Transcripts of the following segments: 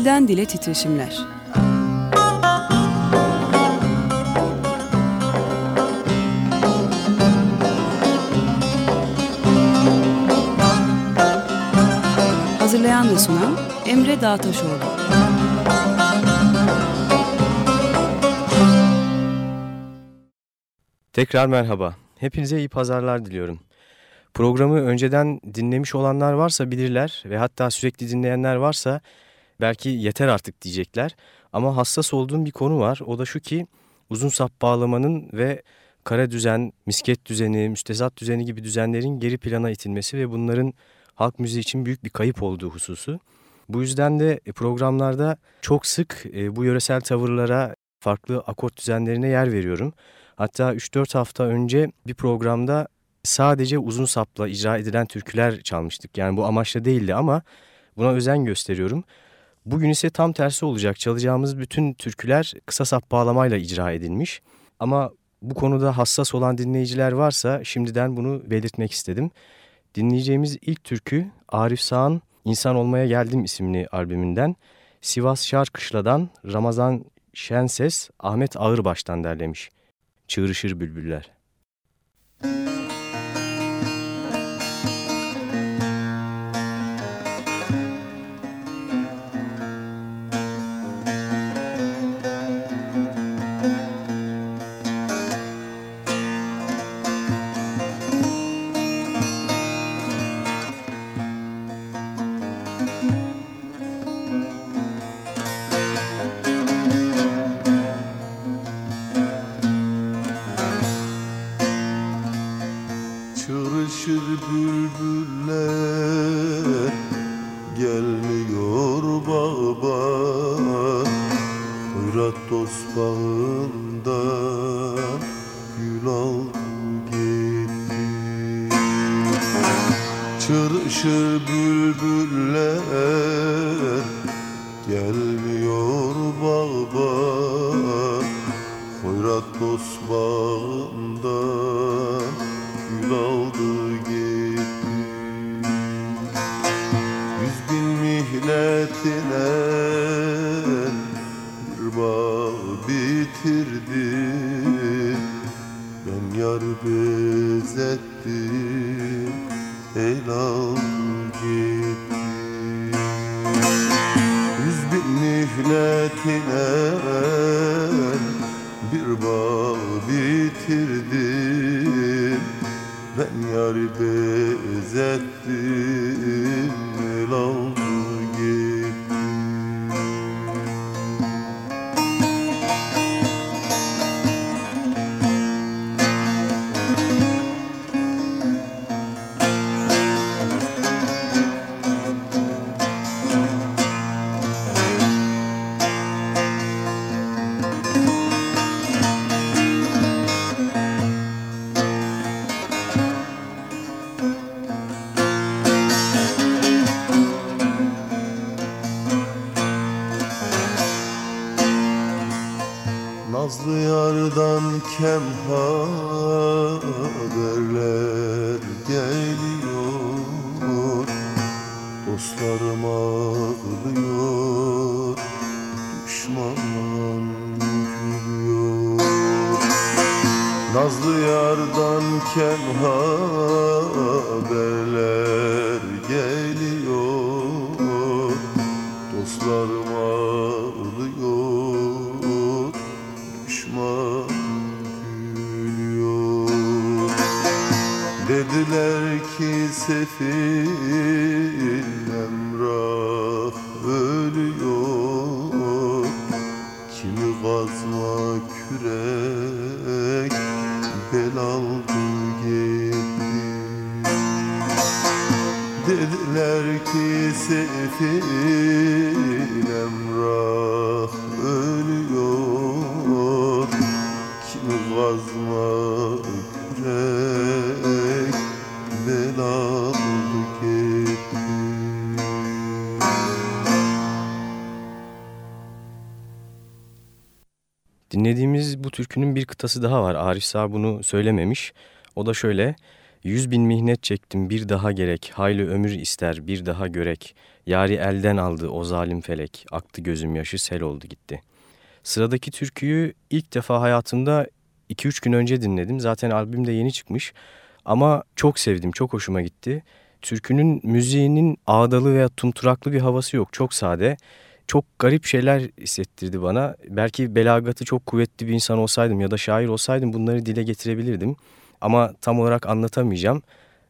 Dilden Dile Titreşimler Hazırlayan ve sunan Emre Dağtaşoğlu Tekrar merhaba. Hepinize iyi pazarlar diliyorum. Programı önceden dinlemiş olanlar varsa bilirler ve hatta sürekli dinleyenler varsa belki yeter artık diyecekler. Ama hassas olduğum bir konu var. O da şu ki uzun sap bağlamanın ve kara düzen, misket düzeni, müstezat düzeni gibi düzenlerin geri plana itilmesi ve bunların halk müziği için büyük bir kayıp olduğu hususu. Bu yüzden de programlarda çok sık e, bu yöresel tavırlara, farklı akort düzenlerine yer veriyorum. Hatta 3-4 hafta önce bir programda sadece uzun sapla icra edilen türküler çalmıştık. Yani bu amaçla değildi ama buna özen gösteriyorum. Bugün ise tam tersi olacak. Çalacağımız bütün türküler kısa sap bağlamayla icra edilmiş. Ama bu konuda hassas olan dinleyiciler varsa şimdiden bunu belirtmek istedim. Dinleyeceğimiz ilk türkü Arif Sağ'ın İnsan Olmaya Geldim isimli albümünden Sivas Şarkışla'dan Ramazan Şenses Ahmet Ağırbaş'tan derlemiş. Çığırışır Bülbüller. Dinlediğimiz bu türkünün bir kıtası daha var. Arif Sağ bunu söylememiş. O da şöyle. Yüz bin mihnet çektim bir daha gerek, hayli ömür ister bir daha görek. Yari elden aldı o zalim felek, aktı gözüm yaşı sel oldu gitti. Sıradaki türküyü ilk defa hayatımda 2-3 gün önce dinledim. Zaten albüm de yeni çıkmış ama çok sevdim, çok hoşuma gitti. Türkünün müziğinin ağdalı veya tumturaklı bir havası yok, çok sade. Çok garip şeyler hissettirdi bana. Belki belagatı çok kuvvetli bir insan olsaydım ya da şair olsaydım bunları dile getirebilirdim. Ama tam olarak anlatamayacağım.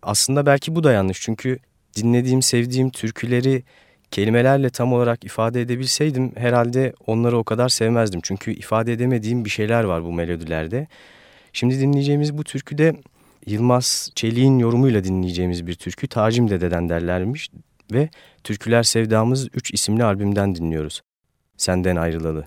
Aslında belki bu da yanlış çünkü dinlediğim, sevdiğim türküleri kelimelerle tam olarak ifade edebilseydim herhalde onları o kadar sevmezdim. Çünkü ifade edemediğim bir şeyler var bu melodilerde. Şimdi dinleyeceğimiz bu türküde Yılmaz Çelik'in yorumuyla dinleyeceğimiz bir türkü Tacim Dede'den derlermiş ve Türküler Sevdamız 3 isimli albümden dinliyoruz. Senden ayrılalı.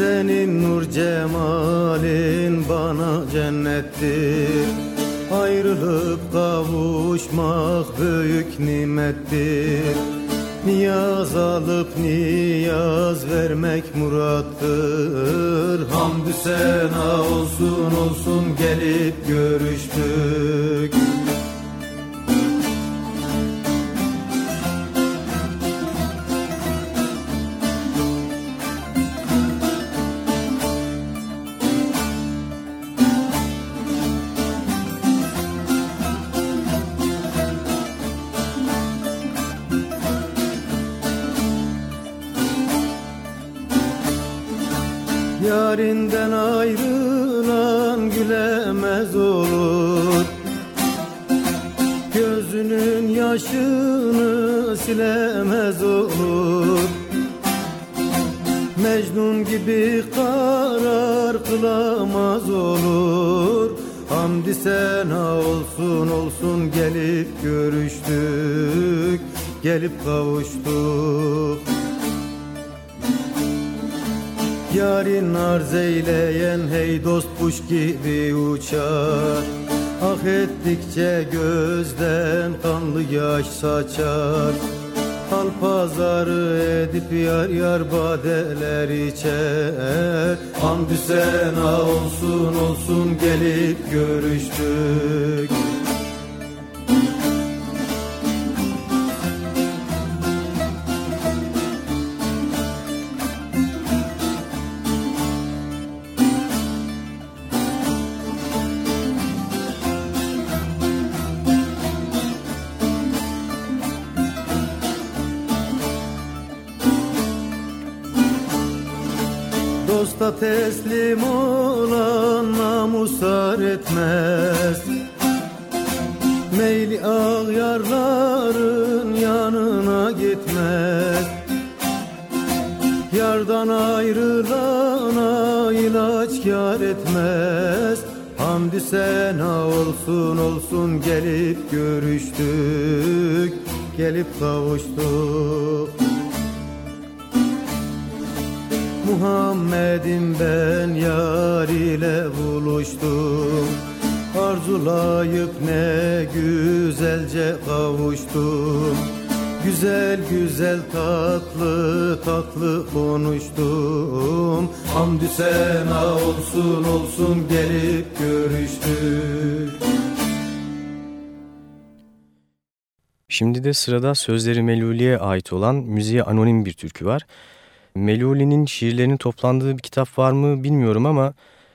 Senin nur cemalin bana cennettir. Ayrılıp kavuşmak büyük nimettir. Niyaz alıp niyaz vermek murattır. Hamdü sena olsun olsun gelip görüştük Yarinden ayrılan gülemez olur. Gözünün yaşını silemez olur. Mecnun gibi karar kılamaz olur. Hamdi sena olsun olsun gelip görüştük Gelip kavuştuk Yarin arz eyleyen hey dost kuş gibi uçar. Ah ettikçe gözden kanlı yaş saçar. Hal pazarı edip yar yar badeler içer. Hamdü sena olsun olsun gelip görüştük Hamdü sena olsun olsun gelip görüştük Gelip kavuştuk. Muhammed'im ben yar ile buluştum Arzulayıp ne güzelce kavuştum Güzel güzel tatlı tatlı konuştum Hamdü sena olsun olsun gelip görüştük Şimdi de sırada sözleri Meluli'ye ait olan müziğe anonim bir türkü var. Meluli'nin şiirlerinin toplandığı bir kitap var mı bilmiyorum ama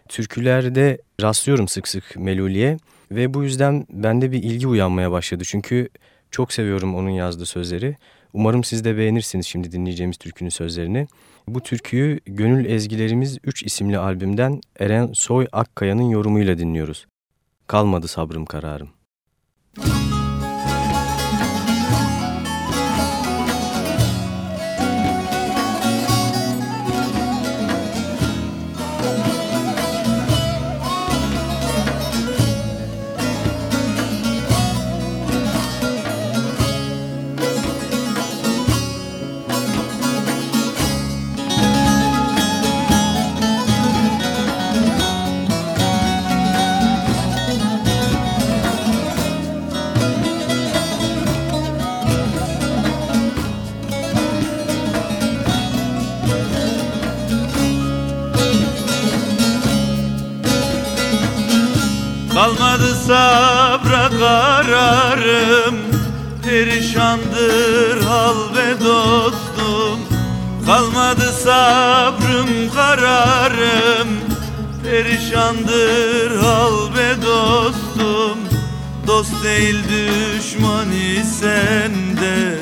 türkülerde rastlıyorum sık sık Meluli'ye. Ve bu yüzden bende bir ilgi uyanmaya başladı. Çünkü çok seviyorum onun yazdığı sözleri. Umarım siz de beğenirsiniz şimdi dinleyeceğimiz türkünün sözlerini. Bu türküyü Gönül Ezgilerimiz 3 isimli albümden Eren Soy Akkaya'nın yorumuyla dinliyoruz. Kalmadı sabrım kararım. Müzik Perişandır hal ve dostum. Kalmadı sabrım kararım. Perişandır hal ve dostum. Dost değil düşman isen de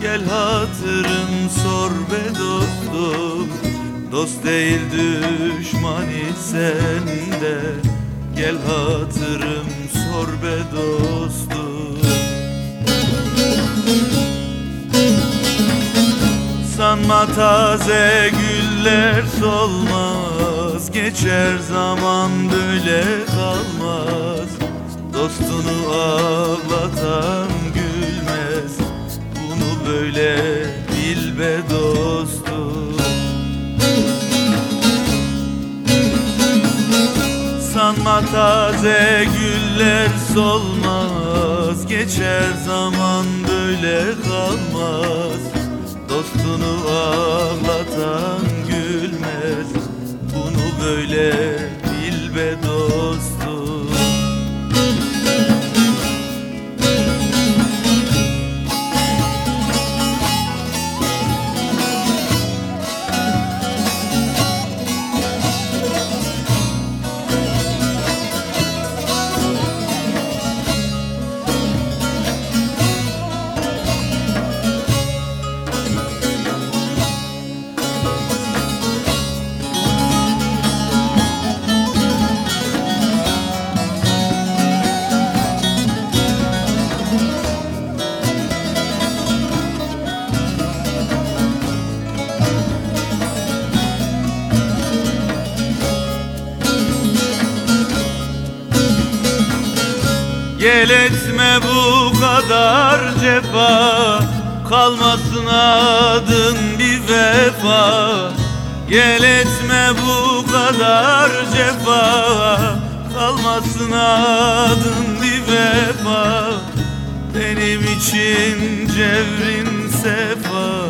Gel hatırın sor be dostum. Dost değil düşman isen de Gel hatırım sor be dostum Sanma taze güller solmaz. Geçer zaman böyle kalmaz. Dostunu ağlatan gülmez. Bunu böyle bil be dostum. Sanma taze güller solmaz. Geçer zaman böyle kalmaz Dostunu ağlatan gülmez. Bunu böyle bil be dostum Gel etme bu kadar cefa. Kalmasın adın bir vefa. Gel etme bu kadar cefa. Kalmasın adın bir vefa. Benim için cevrin sefa.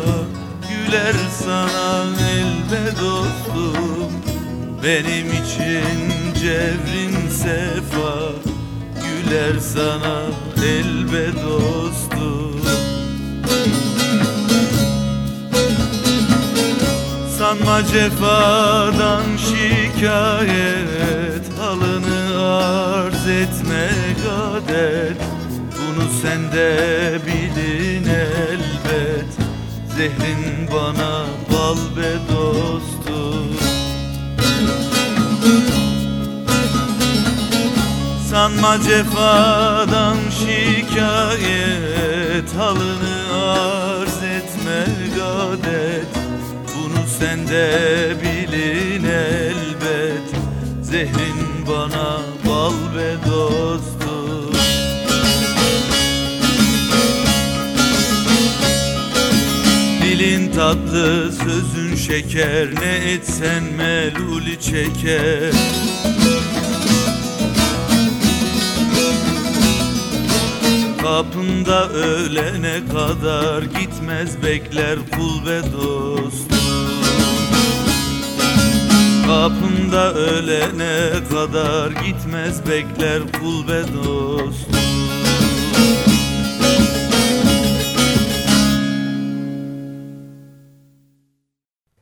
Güler sana elbe dostum. Benim için cevrin sefa güler sana elbe dostum. Sanma cefadan şikayet Halını arz etmek adet Bunu sende bilin elbet Zehrin bana bal be dostum Sanma cefadan şikayet. Halını arz etme gadet. Bunu sende bilin elbet. Zehrin bana bal be dostum. Dilin tatlı sözün şeker. Ne etsen meluli çeker Kapında ölene kadar gitmez bekler kul ve dostum Kapında ölene kadar gitmez bekler kul ve dostum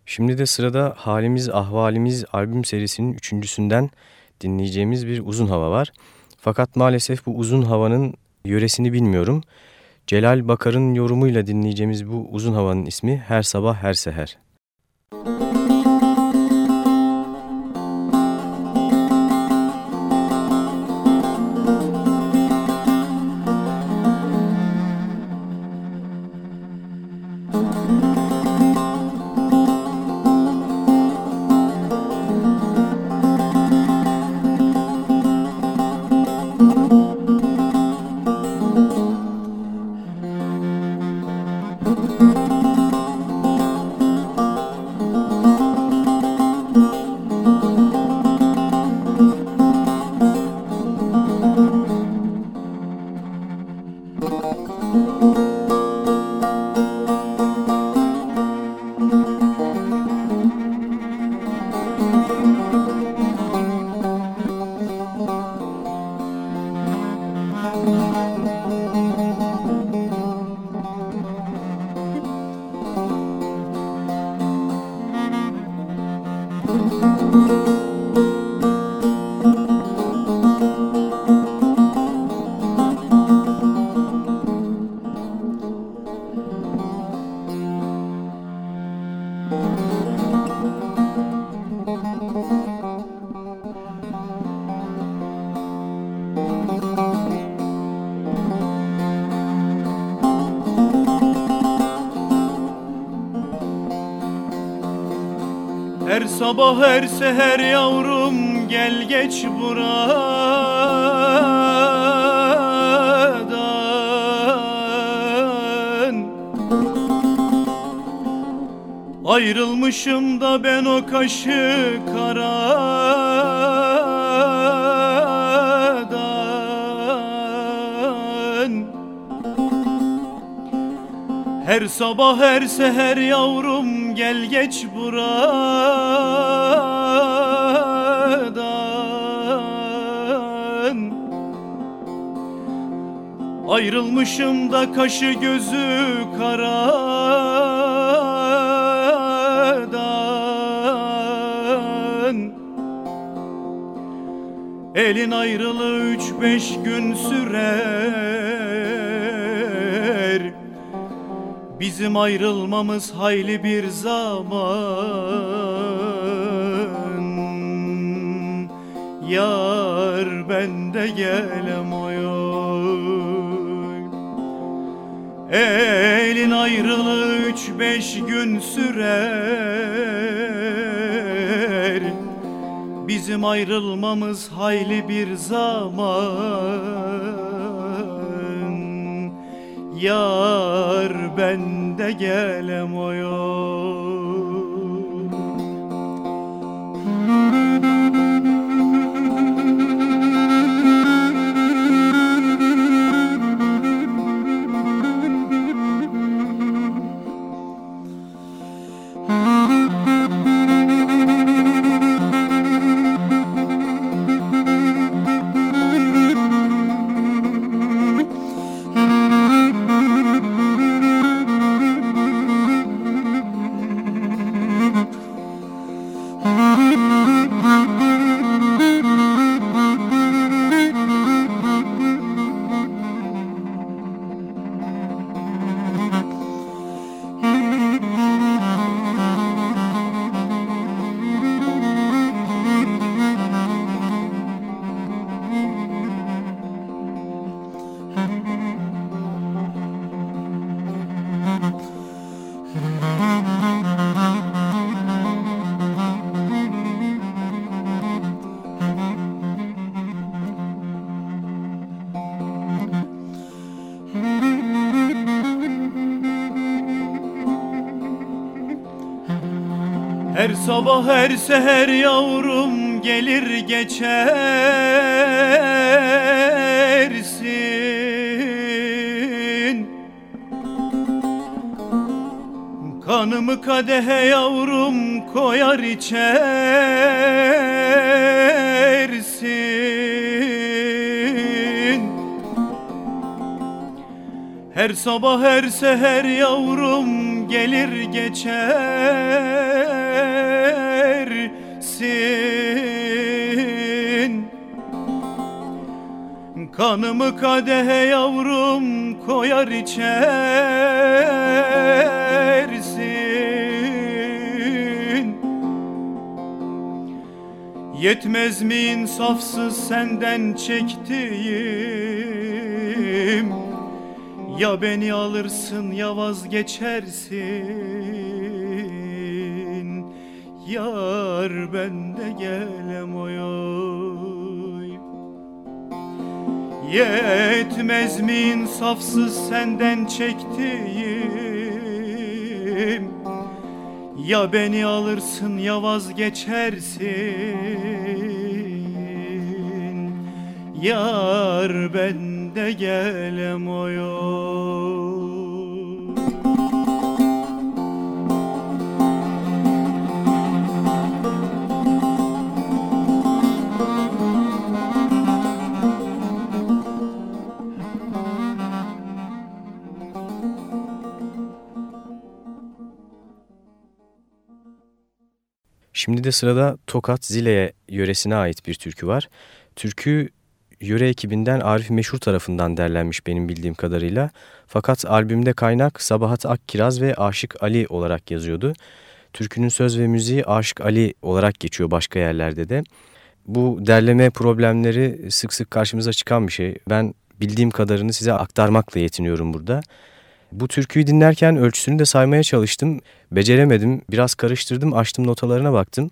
Şimdi de sırada Halimiz Ahvalimiz albüm serisinin üçüncüsünden dinleyeceğimiz bir uzun hava var. Fakat maalesef bu uzun havanın yöresini bilmiyorum. Celal Bakar'ın yorumuyla dinleyeceğimiz bu uzun havanın ismi Her Sabah Her Seher. Her sabah her seher yavrum gel geç buradan Ayrılmışım da ben o kaşı karadan Her sabah her seher yavrum gel geç buradan Ayrılmışım da kaşı gözü karadan Elin ayrılığı üç beş gün sürer. Bizim ayrılmamız hayli bir zaman. Yar ben de gelem Elin ayrılığı üç beş gün sürer. Bizim ayrılmamız hayli bir zaman. Yar ben de gelem oy Her sabah her seher yavrum gelir geçersin. Kanımı kadehe yavrum koyar içersin. Her sabah her seher yavrum gelir geçersin Kanımı kadehe yavrum koyar içersin. Yetmez mi insafsız senden çektiğim? Ya beni alırsın ya vazgeçersin Yar bende gelem oy Yetmez mi insafsız senden çektiğim? Ya beni alırsın ya vazgeçersin. Yar bende gelem oy Şimdi de sırada Tokat Zile yöresine ait bir türkü var. Türkü yöre ekibinden Arif Meşhur tarafından derlenmiş benim bildiğim kadarıyla. Fakat albümde kaynak Sabahat Akkiraz ve Aşık Ali olarak yazıyordu. Türkünün söz ve müziği Aşık Ali olarak geçiyor başka yerlerde de. Bu derleme problemleri sık sık karşımıza çıkan bir şey. Ben bildiğim kadarını size aktarmakla yetiniyorum burada. Bu türküyü dinlerken ölçüsünü de saymaya çalıştım. Beceremedim. Biraz karıştırdım. Açtım notalarına baktım.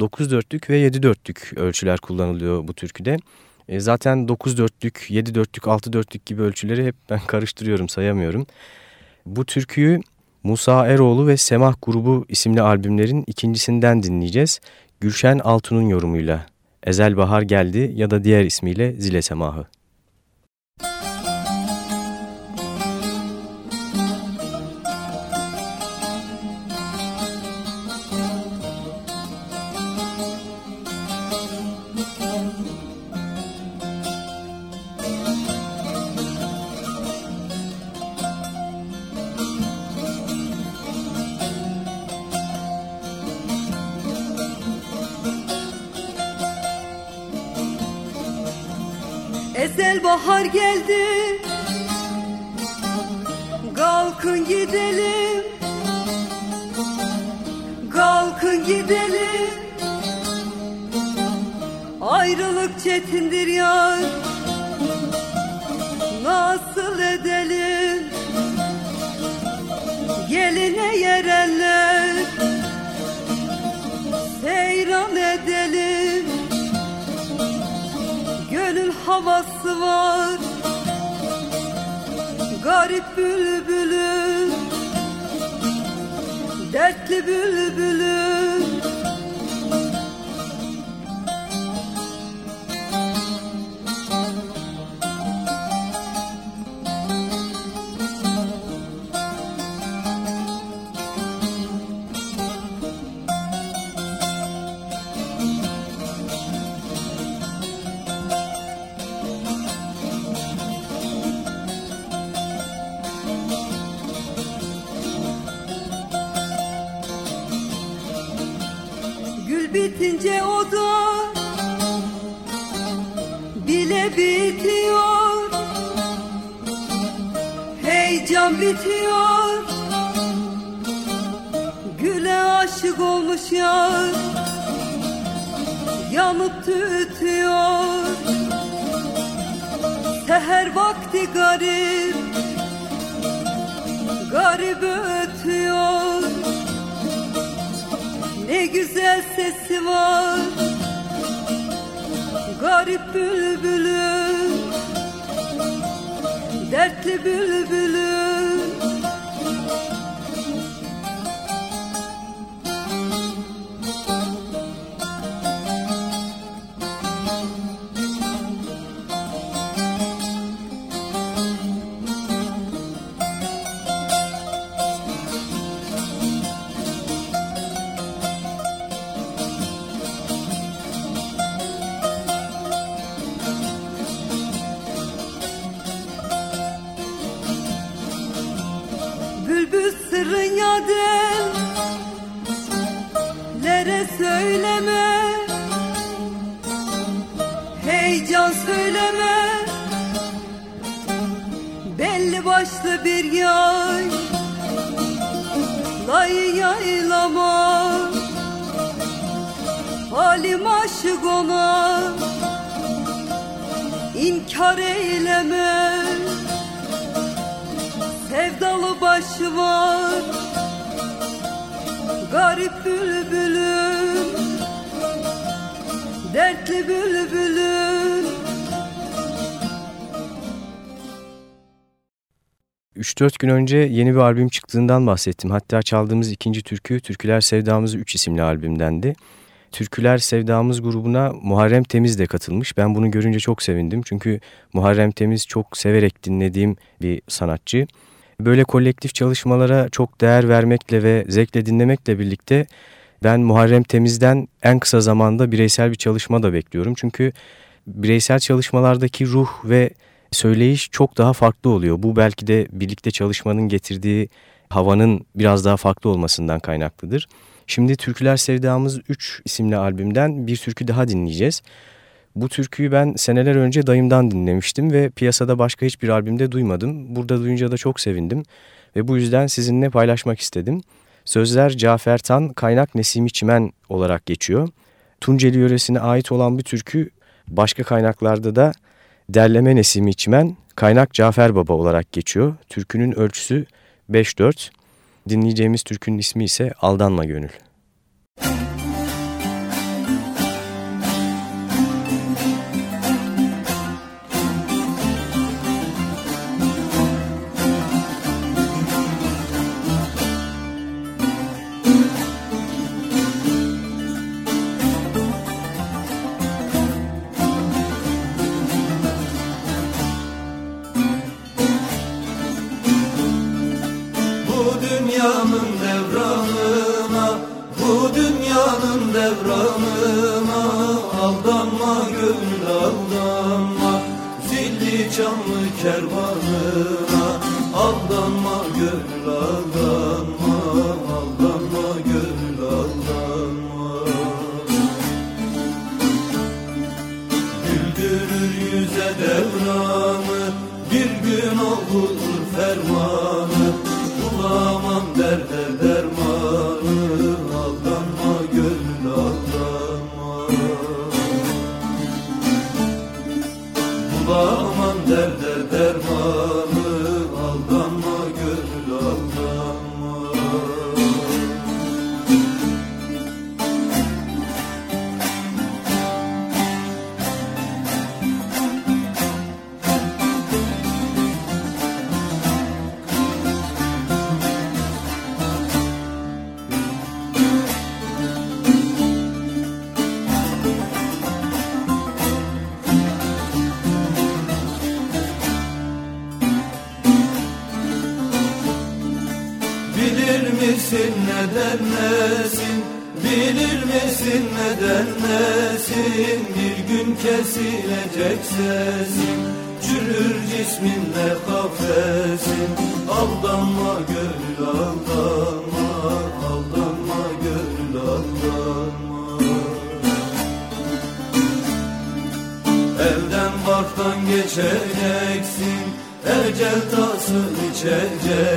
9 dörtlük ve 7 dörtlük ölçüler kullanılıyor bu türküde. E, zaten 9 dörtlük, 7 dörtlük, 6 dörtlük gibi ölçüleri hep ben karıştırıyorum, sayamıyorum. Bu türküyü Musa Eroğlu ve Semah Grubu isimli albümlerin ikincisinden dinleyeceğiz. Gülşen Altun'un yorumuyla. Ezel Bahar Geldi ya da diğer ismiyle Zile Semahı. Ezel Ayrılık çetindir yar. Nasıl edelim? Geline yerenler. Seyran edelim. Gönül havası var. Garip bülbülüm Dertli bülbülüm sırrın yaden Lere söyleme. Heyecan söyleme. Belli başlı bir yay. Lay yaylama. Halim aşık ona. İnkar eyleme. Sevdalı başı var Garip bülbülüm Dertli bülbülüm 3-4 gün önce yeni bir albüm çıktığından bahsettim. Hatta çaldığımız ikinci türkü Türküler Sevdamız 3 isimli albümdendi. Türküler Sevdamız grubuna Muharrem Temiz de katılmış. Ben bunu görünce çok sevindim. Çünkü Muharrem Temiz çok severek dinlediğim bir sanatçı. Böyle kolektif çalışmalara çok değer vermekle ve zevkle dinlemekle birlikte ben Muharrem Temiz'den en kısa zamanda bireysel bir çalışma da bekliyorum. Çünkü bireysel çalışmalardaki ruh ve söyleyiş çok daha farklı oluyor. Bu belki de birlikte çalışmanın getirdiği havanın biraz daha farklı olmasından kaynaklıdır. Şimdi Türküler Sevdamız 3 isimli albümden bir türkü daha dinleyeceğiz. Bu türküyü ben seneler önce dayımdan dinlemiştim ve piyasada başka hiçbir albümde duymadım. Burada duyunca da çok sevindim ve bu yüzden sizinle paylaşmak istedim. Sözler Cafer Tan, kaynak Nesimi Çimen olarak geçiyor. Tunceli yöresine ait olan bir türkü başka kaynaklarda da derleme Nesimi Çimen, kaynak Cafer Baba olarak geçiyor. Türkünün ölçüsü 5-4. Dinleyeceğimiz türkünün ismi ise Aldanma Gönül. Kesilecek sesin Çürür cisminle kafesin. Aldanma gönül aldanma Aldanma gönül aldanma Evden barktan geçeceksin Ecel tasın içeceksin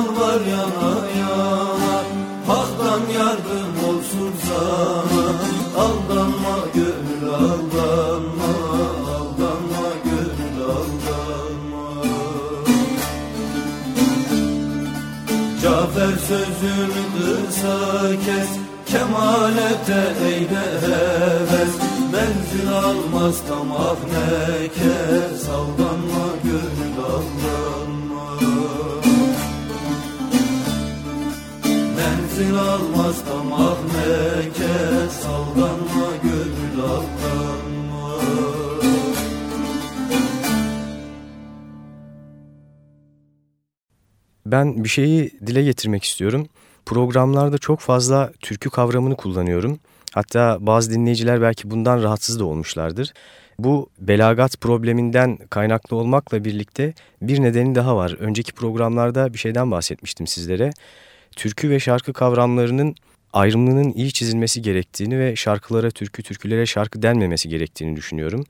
yalvar yana yana. Hak'tan yardım olsun sana. Aldanma gönül aldanma. Aldanma gönül aldanma. Cafer sözünü kısa kes. Kemal cemalete eyle heves. Menzil almaz tamah nekes Aldanma gönül aldanma Menzil almaz tamah nekes Aldanma gönül aldanma Ben bir şeyi dile getirmek istiyorum. Programlarda çok fazla türkü kavramını kullanıyorum. Hatta bazı dinleyiciler belki bundan rahatsız da olmuşlardır. Bu belagat probleminden kaynaklı olmakla birlikte bir nedeni daha var. Önceki programlarda bir şeyden bahsetmiştim sizlere. Türkü ve şarkı kavramlarının ayrımının iyi çizilmesi gerektiğini ve şarkılara türkü, türkülere şarkı denmemesi gerektiğini düşünüyorum.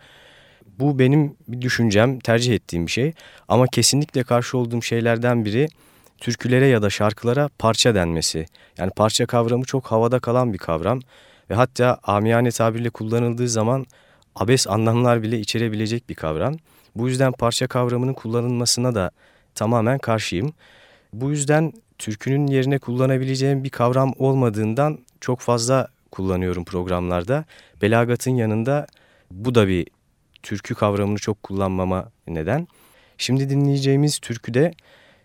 Bu benim bir düşüncem, tercih ettiğim bir şey. Ama kesinlikle karşı olduğum şeylerden biri türkülere ya da şarkılara parça denmesi. Yani parça kavramı çok havada kalan bir kavram ve hatta amiyane tabirle kullanıldığı zaman abes anlamlar bile içerebilecek bir kavram. Bu yüzden parça kavramının kullanılmasına da tamamen karşıyım. Bu yüzden türkünün yerine kullanabileceğim bir kavram olmadığından çok fazla kullanıyorum programlarda. Belagatın yanında bu da bir türkü kavramını çok kullanmama neden. Şimdi dinleyeceğimiz türkü de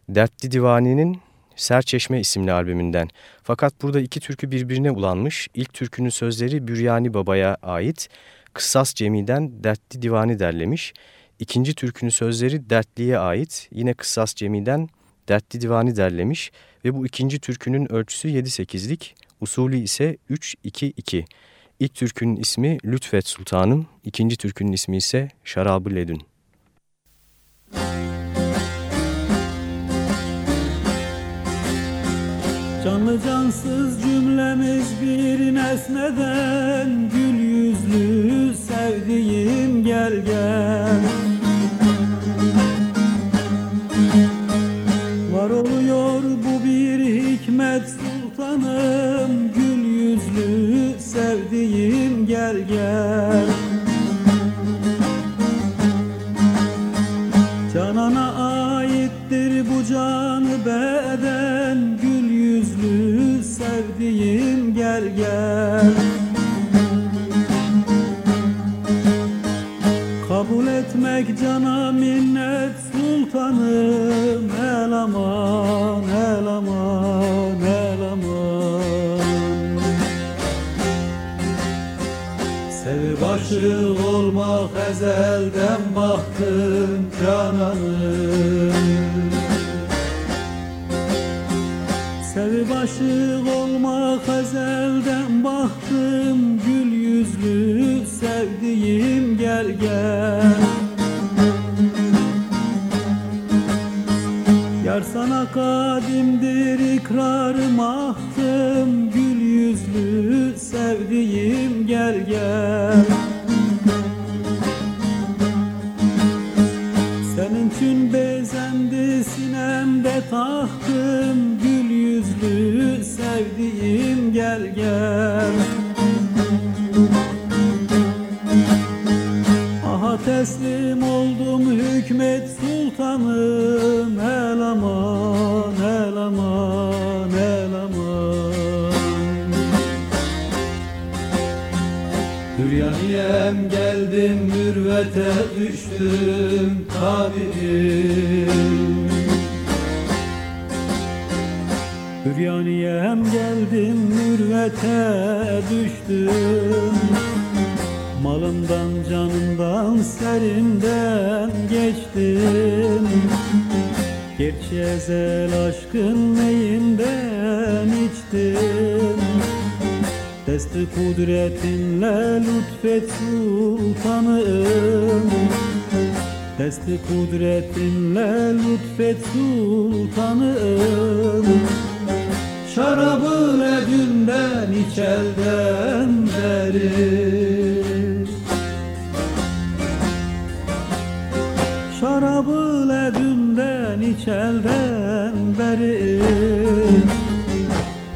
Dertli Divani'nin Serçeşme isimli albümünden. Fakat burada iki türkü birbirine ulanmış. İlk türkünün sözleri Büryani Baba'ya ait. Kıssas Cemi'den Dertli Divani derlemiş. İkinci türkünün sözleri Dertli'ye ait. Yine Kıssas Cemi'den Dertli Divani derlemiş. Ve bu ikinci türkünün ölçüsü 7-8'lik, usulü ise 3-2-2. İlk türkünün ismi Lütfet Sultanım, ikinci türkünün ismi ise Şarabı Ledün. Canlı cansız cümlemiz bir nesneden Gül yüzlü sevdiğim gel gel sevdiğim gel gel aşık olmak ezelden baktım cananım Sevip aşık olmak ezelden baktım Gül yüzlü sevdiğim gel gel sultanım Desti kudretinle lütfet sultanım. Şarabı ledünden içelden beri. Şarabı ledünden içelden beri.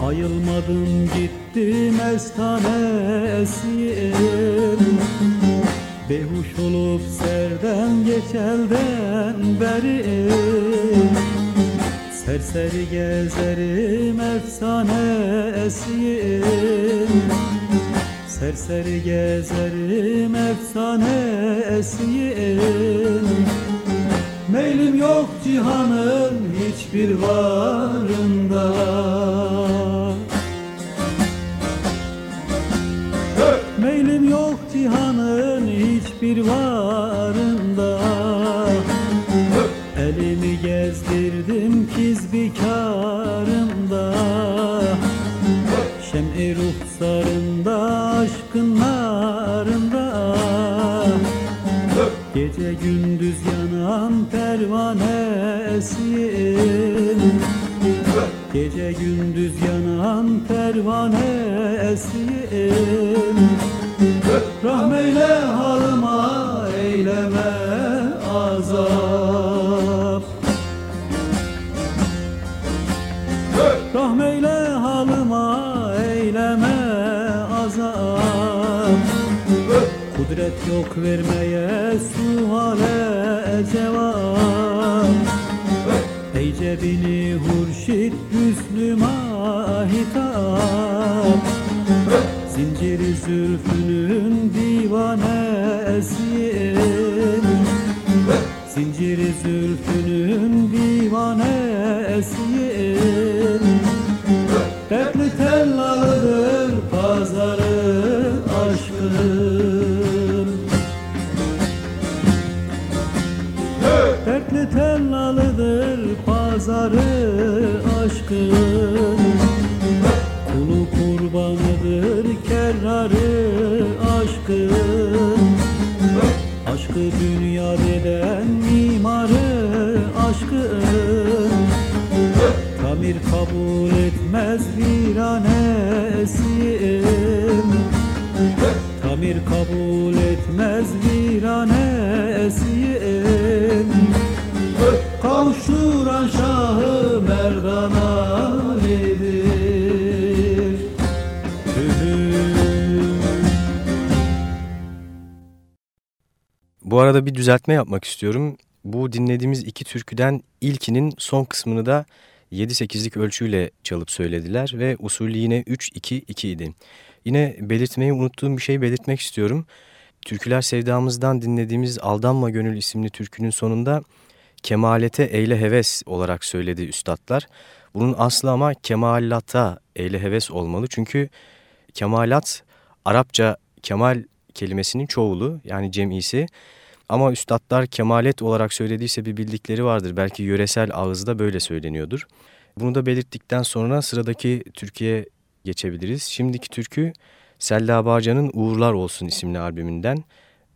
Ayılmadım gittim estanesiyim Behuş olup serden geçelden beri Serseri gezerim efsane esiyim Serseri gezerim efsane esiyim Meylim yok cihanın hiçbir varında Gece gündüz yanan pervanesiyim Rahmeyle halıma eyleme azap. Rahmeyle halıma eyleme azap. Kudret yok vermeye suale cevap. Ey cebini hurşit Müslüma hitap Zinciri zülfünün divanesiyim Zinciri zülfünün divanesiyim Dertli tellalıdır kerrarı aşkın Aşkı dünya deden mimarı aşkın Tamir kabul etmez viranesiyim Tamir kabul etmez viranesiyim Bu arada bir düzeltme yapmak istiyorum. Bu dinlediğimiz iki türküden ilkinin son kısmını da 7-8'lik ölçüyle çalıp söylediler ve usulü yine 3-2-2 idi. Yine belirtmeyi unuttuğum bir şey belirtmek istiyorum. Türküler Sevdamız'dan dinlediğimiz Aldanma Gönül isimli türkünün sonunda kemalete eyle heves olarak söyledi üstadlar. Bunun aslı ama kemalata eyle heves olmalı. Çünkü kemalat Arapça kemal kelimesinin çoğulu yani cem'isi. Ama üstadlar kemalet olarak söylediyse bir bildikleri vardır. Belki yöresel ağızda böyle söyleniyordur. Bunu da belirttikten sonra sıradaki Türkiye geçebiliriz. Şimdiki türkü Selda Bağcan'ın Uğurlar Olsun isimli albümünden.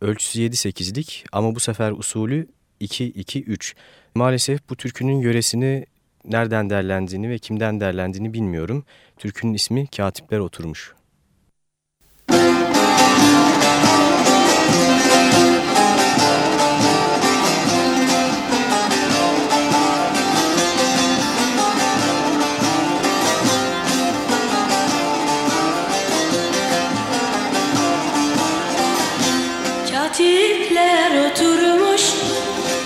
Ölçüsü 7-8'lik ama bu sefer usulü 2-2-3. Maalesef bu türkünün yöresini nereden derlendiğini ve kimden derlendiğini bilmiyorum. Türkünün ismi Katipler Oturmuş. Katipler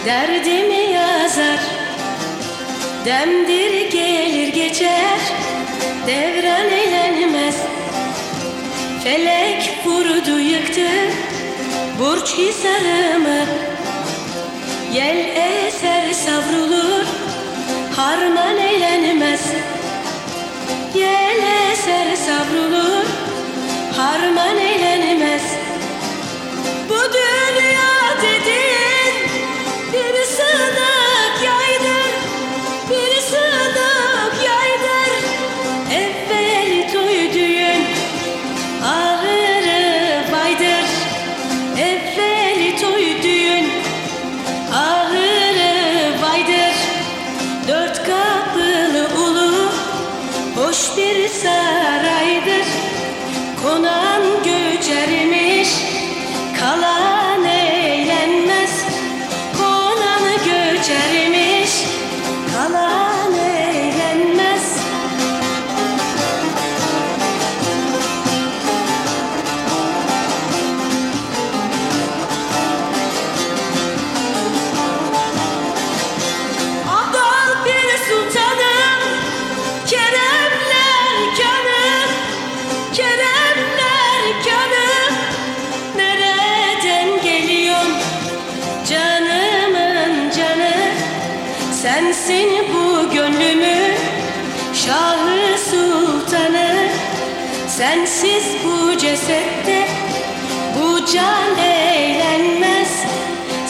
derdimi yazar Demdir gelir geçer devran eğlenmez. Felek vurdu yıktı burç hisarımı. Yel eser savrulur harman eğlenmez. Yel eser savrulur harman eğlenmez. Bu dünya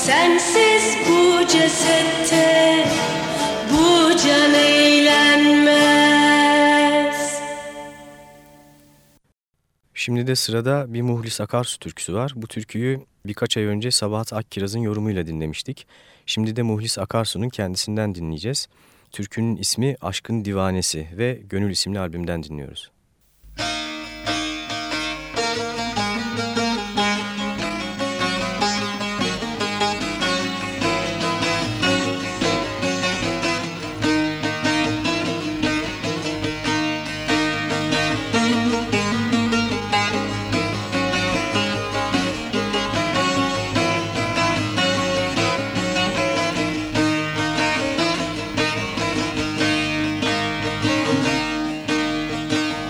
Sensiz bu cesette bu can eğlenmez Şimdi de sırada bir Muhlis Akarsu türküsü var. Bu türküyü birkaç ay önce Sabahat Akkiraz'ın yorumuyla dinlemiştik. Şimdi de Muhlis Akarsu'nun kendisinden dinleyeceğiz. Türkünün ismi Aşkın Divanesi ve Gönül isimli albümden dinliyoruz.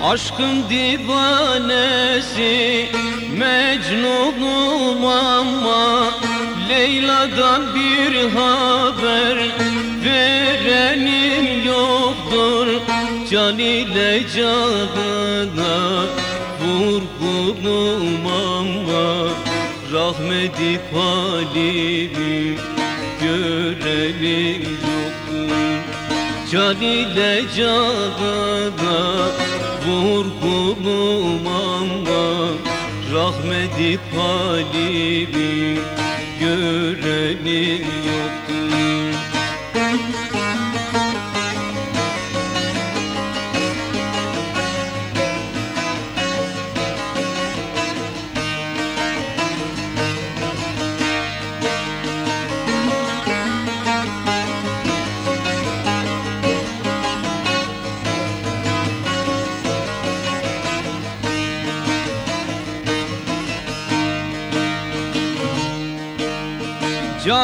Aşkın divanesi Mecnunum ama Leyla'dan bir haber Verenim yoktur. Can ile canına Vurgunum ama Rahmeti halimi Görelim yoktur. Can ile canına vurgunum ama Rahmeti halimi görenim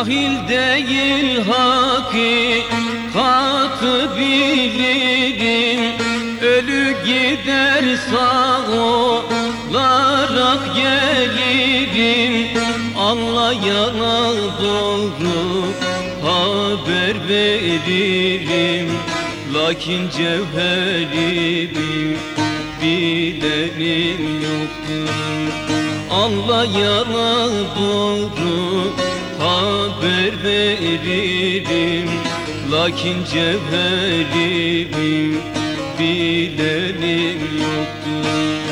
Cahil değil hakikatı bilirim Ölü gider sağ olarak gelirim. Anlayana doğru haber veririm. Lakin cevherimi bilenim yoktur. Anlayana doğru haber veririm Lakin cevherimi bilenim yoktur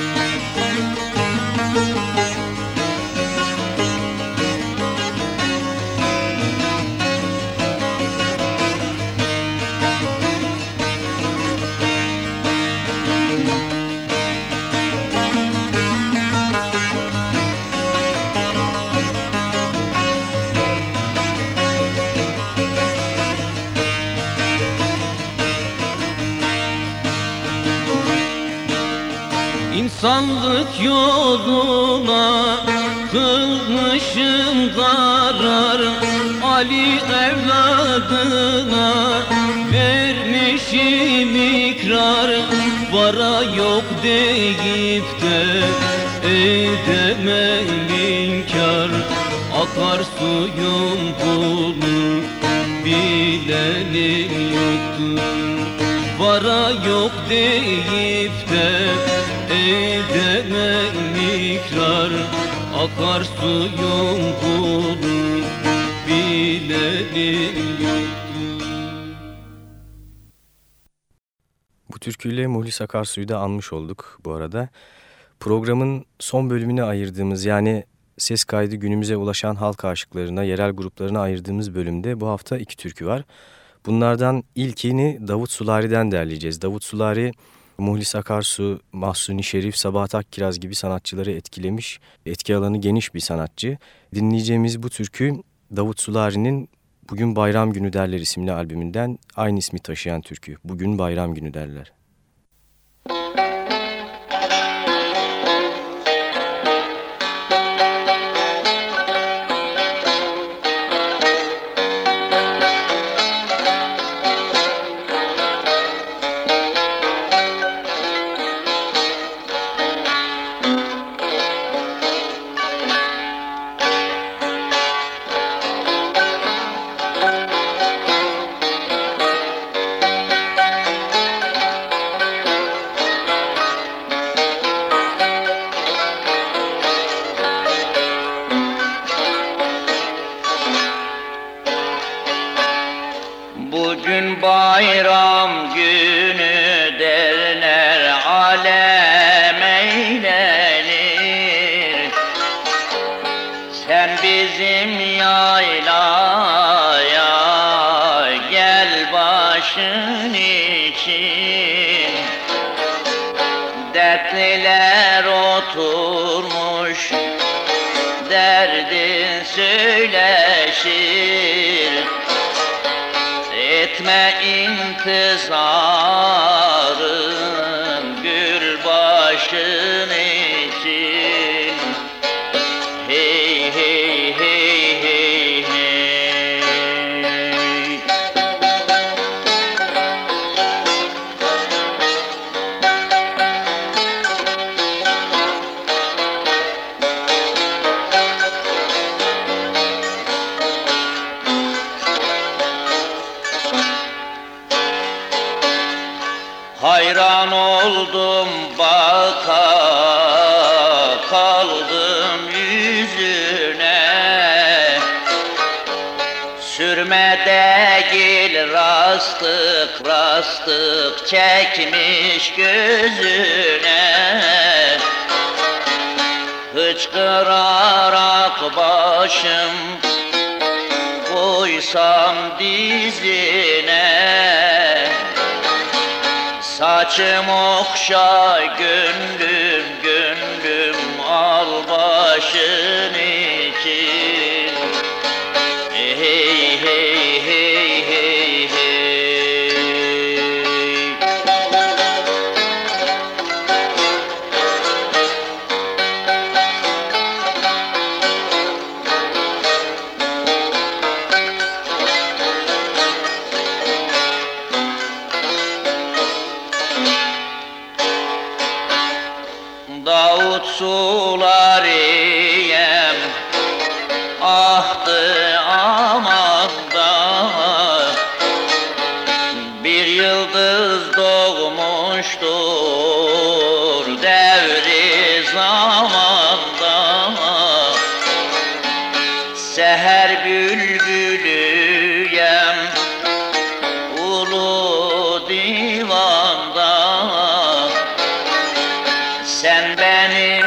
İnsanlık yoluna kılmışım zarar Ali evladına vermişim ikrar Vara yok deyip de edemem inkar. Akar suyum bulur bilenim yoktur Vara yok deyip Bu türküyle Muhlis Akarsu'yu da anmış olduk bu arada. Programın son bölümüne ayırdığımız yani ses kaydı günümüze ulaşan halk aşıklarına, yerel gruplarına ayırdığımız bölümde bu hafta iki türkü var. Bunlardan ilkini Davut Sulari'den derleyeceğiz. Davut Sulari, Muhlis Akarsu, Mahsuni Şerif, Sabahat Akkiraz gibi sanatçıları etkilemiş, etki alanı geniş bir sanatçı. Dinleyeceğimiz bu türkü Davut Sulari'nin Bugün Bayram Günü Derler isimli albümünden aynı ismi taşıyan türkü. Bugün Bayram Günü Derler. Oldum baka kaldım yüzüne. Sürme değil rastık rastık çekmiş gözüne. Hıçkırarak başım koysam dizine Saçım okşa gönlüm sen benim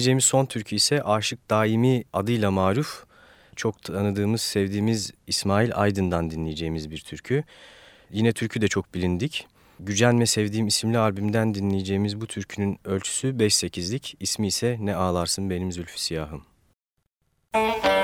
Dinleyeceğimiz son türkü ise Aşık Daimi adıyla maruf. Çok tanıdığımız, sevdiğimiz İsmail Aydın'dan dinleyeceğimiz bir türkü. Yine türkü de çok bilindik. Gücenme Sevdiğim isimli albümden dinleyeceğimiz bu türkünün ölçüsü 5-8'lik, ismi ise Ne Ağlarsın Benim Zülfü Siyahım. Ne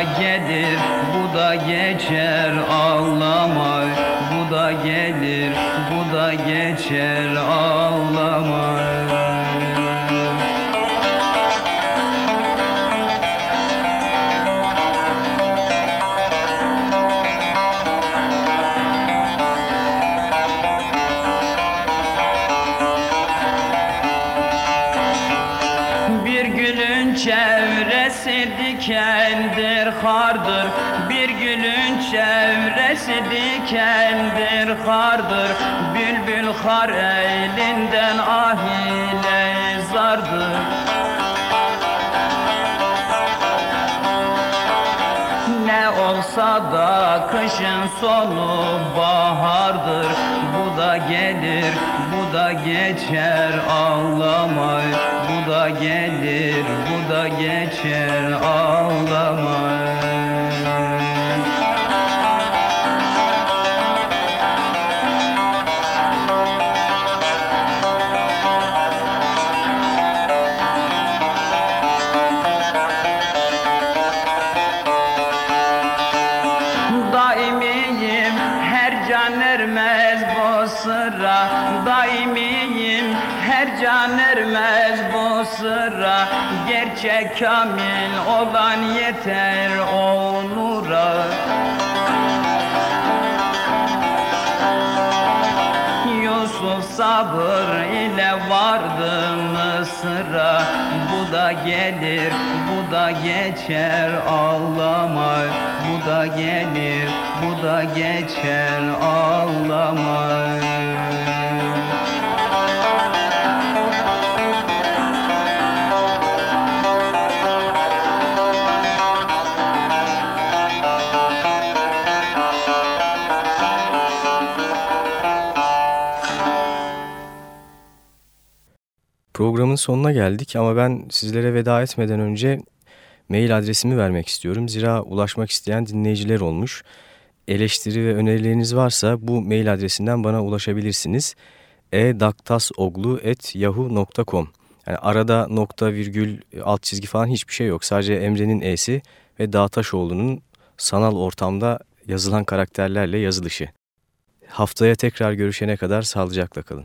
da gelir bu da geçer ağlama Bu da gelir bu da geçer dikendir hardır Bülbül har elinden ah ile zardır. Ne olsa da kışın sonu bahardır. Bu da gelir bu da geçer ağlama Bu da gelir bu da geçer ağlama kamil olan yeter o nura Yusuf sabır ile vardı Mısır'a Bu da gelir, bu da geçer ağlama Bu da gelir, bu da geçer ağlama Programın sonuna geldik ama ben sizlere veda etmeden önce mail adresimi vermek istiyorum. Zira ulaşmak isteyen dinleyiciler olmuş. Eleştiri ve önerileriniz varsa bu mail adresinden bana ulaşabilirsiniz. edaktasoglu.yahoo.com yani Arada nokta, virgül, alt çizgi falan hiçbir şey yok. Sadece Emre'nin E'si ve Dağtaşoğlu'nun sanal ortamda yazılan karakterlerle yazılışı. Haftaya tekrar görüşene kadar sağlıcakla kalın.